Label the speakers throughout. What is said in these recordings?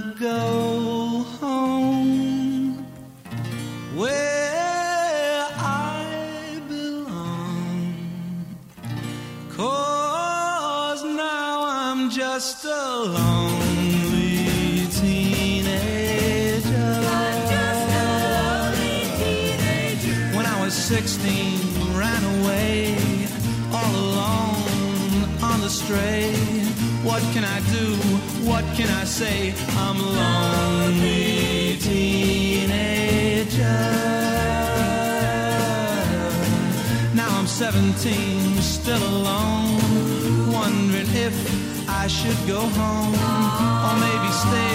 Speaker 1: go home where I belong. Cause now I'm just a lonely teenager. When I was 16, ran away all alone on the stray. What can I do? What can I say? I'm a lonely teenager. Now I'm 17, still alone, wondering if I should go home or maybe stay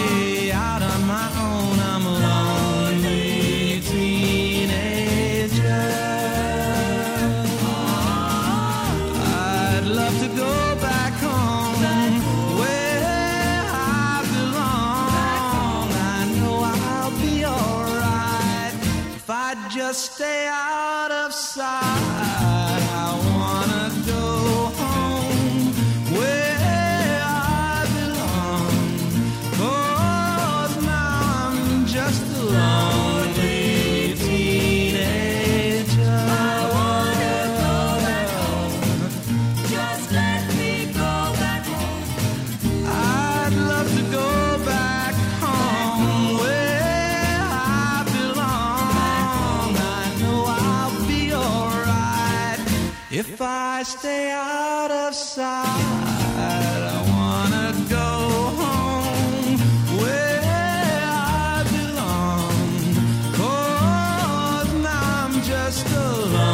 Speaker 1: just stay out of sight. If I stay out of sight, I wanna go home where I belong. Cause now I'm just alone.